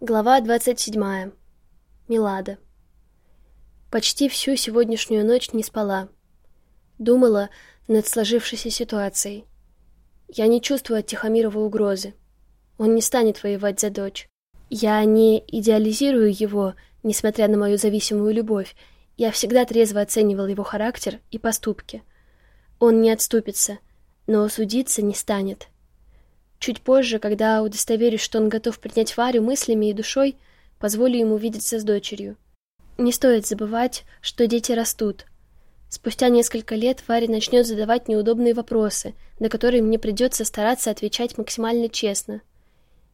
Глава 27. Милада. Почти всю сегодняшнюю ночь не спала. Думала над сложившейся ситуацией. Я не чувствую от Тихомирова угрозы. Он не станет воевать за дочь. Я не идеализирую его, несмотря на мою зависимую любовь. Я всегда трезво оценивал его характер и поступки. Он не отступится, но судиться не станет. Чуть позже, когда удостоверюсь, что он готов принять Варю мыслями и душой, позволю ему видеться с дочерью. Не стоит забывать, что дети растут. Спустя несколько лет Варя начнет задавать неудобные вопросы, на которые мне придется стараться отвечать максимально честно.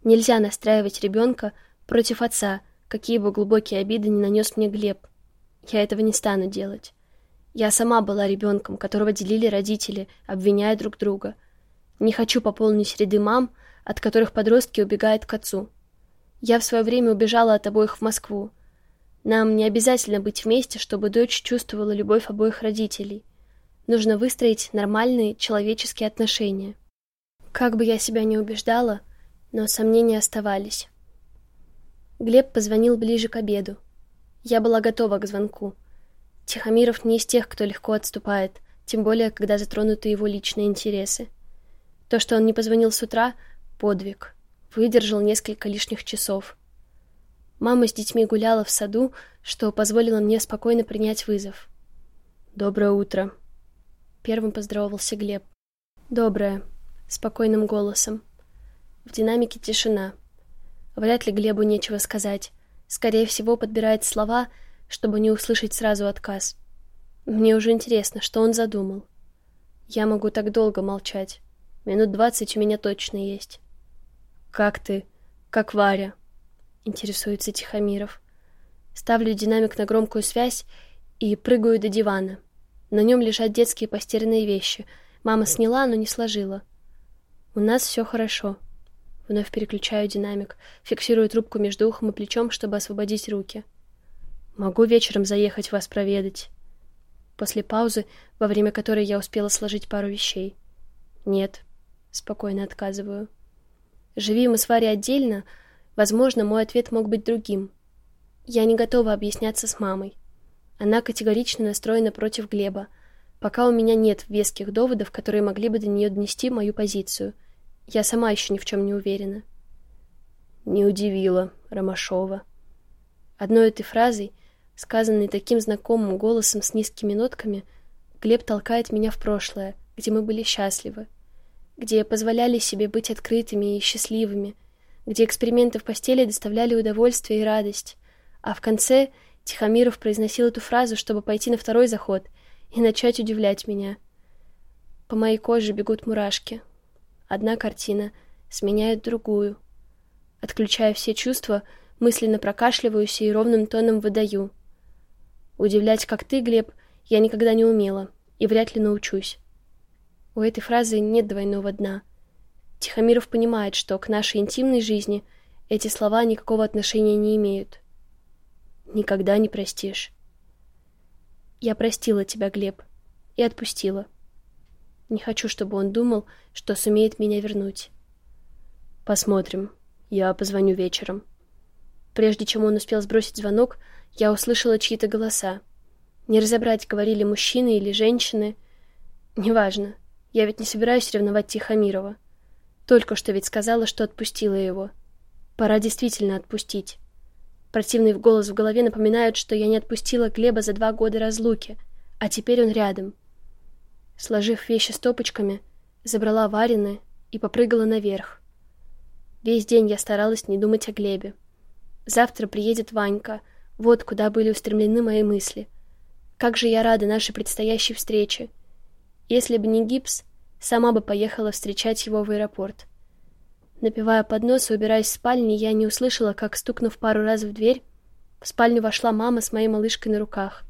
Нельзя настраивать ребенка против отца, какие бы глубокие обиды не нанес мне Глеб. Я этого не стану делать. Я сама была ребенком, которого делили родители, обвиняя друг друга — не хочу пополнить ряды мам, от которых подростки убегают к отцу. Я в свое время убежала от обоих в Москву. Нам не обязательно быть вместе, чтобы дочь чувствовала любовь обоих родителей. Нужно выстроить нормальные человеческие отношения. Как бы я себя не убеждала, но сомнения оставались. Глеб позвонил ближе к обеду. Я была готова к звонку. Тихомиров не из тех, кто легко отступает, тем более, когда затронуты его личные интересы. То, что он не позвонил с утра — подвиг. Выдержал несколько лишних часов. Мама с детьми гуляла в саду, что позволило мне спокойно принять вызов. «Доброе утро», — первым поздоровался Глеб. «Доброе», — спокойным голосом. В динамике тишина. Вряд ли Глебу нечего сказать. Скорее всего, подбирает слова, чтобы не услышать сразу отказ. Мне уже интересно, что он задумал. Я могу так долго молчать. Минут двадцать у меня точно есть. Как ты? Как Варя? Интересуется Тихомиров. Ставлю динамик на громкую связь и прыгаю до дивана. На нем лежат детские постиранные вещи. Мама сняла, но не сложила. У нас все хорошо. Вновь переключаю динамик, фиксирую трубку между ухом и плечом, чтобы освободить руки. Могу вечером заехать вас проведать. После паузы, во время которой я успела сложить пару вещей. Нет, Спокойно отказываю. Живи мы с Варей отдельно, возможно, мой ответ мог быть другим. Я не готова объясняться с мамой. Она категорично настроена против Глеба, пока у меня нет веских доводов, которые могли бы до нее донести мою позицию. Я сама еще ни в чем не уверена. Не удивила Ромашова. Одной этой фразой, сказанной таким знакомым голосом с низкими нотками, Глеб толкает меня в прошлое, где мы были счастливы, где позволяли себе быть открытыми и счастливыми, где эксперименты в постели доставляли удовольствие и радость, а в конце Тихомиров произносил эту фразу, чтобы пойти на второй заход и начать удивлять меня. По моей коже бегут мурашки. Одна картина сменяет другую. Отключая все чувства, мысленно прокашливаюсь и ровным тоном выдаю. Удивлять, как ты, Глеб, я никогда не умела и вряд ли научусь. У этой фразы нет двойного дна. Тихомиров понимает, что к нашей интимной жизни эти слова никакого отношения не имеют. Никогда не простишь. Я простила тебя, Глеб, и отпустила. Не хочу, чтобы он думал, что сумеет меня вернуть. Посмотрим. Я позвоню вечером. Прежде чем он успел сбросить звонок, я услышала чьи-то голоса. Не разобрать, говорили мужчины или женщины. Неважно. Я ведь не собираюсь ревновать Тихомирова. Только что ведь сказала, что отпустила его. Пора действительно отпустить. Противный голос в голове напоминает, что я не отпустила Глеба за два года разлуки, а теперь он рядом. Сложив вещи стопочками, забрала Варины и попрыгала наверх. Весь день я старалась не думать о Глебе. Завтра приедет Ванька, вот куда были устремлены мои мысли. Как же я рада нашей предстоящей встрече. Если бы не гипс, сама бы поехала встречать его в аэропорт. Напивая под нос и убираясь в спальне, я не услышала, как, стукнув пару раз в дверь, в спальню вошла мама с моей малышкой на руках.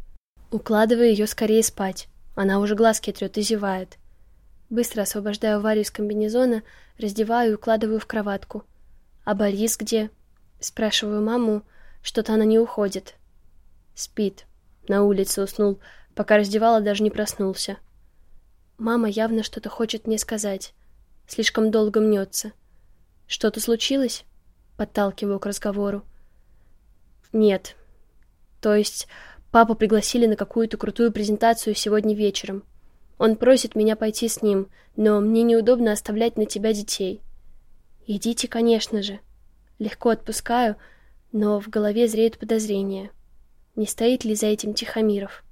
Укладываю ее скорее спать. Она уже глазки трет и зевает. Быстро освобождаю Варю из комбинезона, раздеваю и укладываю в кроватку. «А Борис где?» Спрашиваю маму, что-то она не уходит. Спит. На улице уснул, пока раздевала, даже не проснулся. Мама явно что-то хочет мне сказать. Слишком долго мнется. Что-то случилось? Подталкиваю к разговору. Нет. То есть, папу пригласили на какую-то крутую презентацию сегодня вечером. Он просит меня пойти с ним, но мне неудобно оставлять на тебя детей. Идите, конечно же. Легко отпускаю, но в голове зреет подозрение. Не стоит ли за этим Тихомиров?